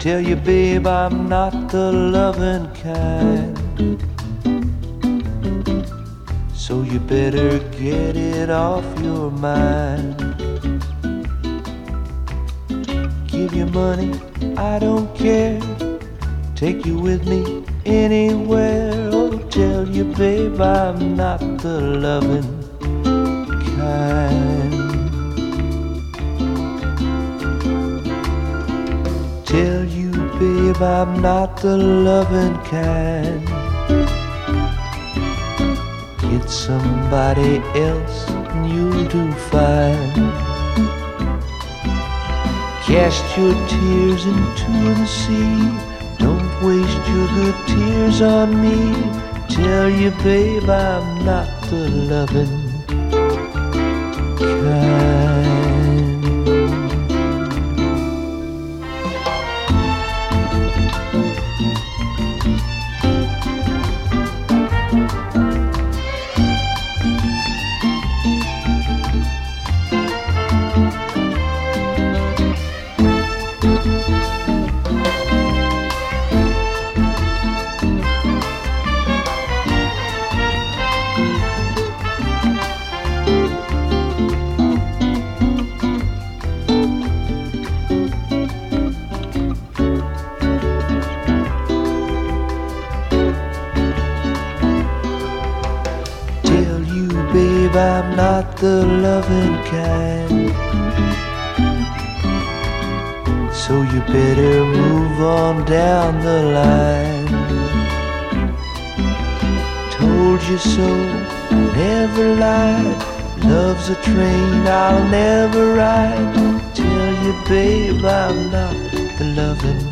Tell you, babe, I'm not the loving kind. So you better get it off your mind. Give you money, I don't care. Take you with me anywhere. Oh, tell you, babe, I'm not the loving Tell you, babe, I'm not the loving kind. Get somebody else and you'll do fine. Cast your tears into the sea. Don't waste your good tears on me. Tell you, babe, I'm not the loving kind. Babe, I'm not the loving kind. So you better move on down the line. Told you so, never lied. Love's a train I'll never ride. Tell you, babe, I'm not the loving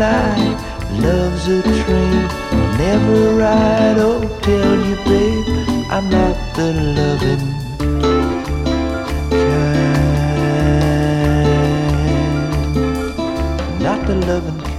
never. Love's a train, I'll never ride. Oh, tell you, babe, I'm not the loving kind. Not the loving.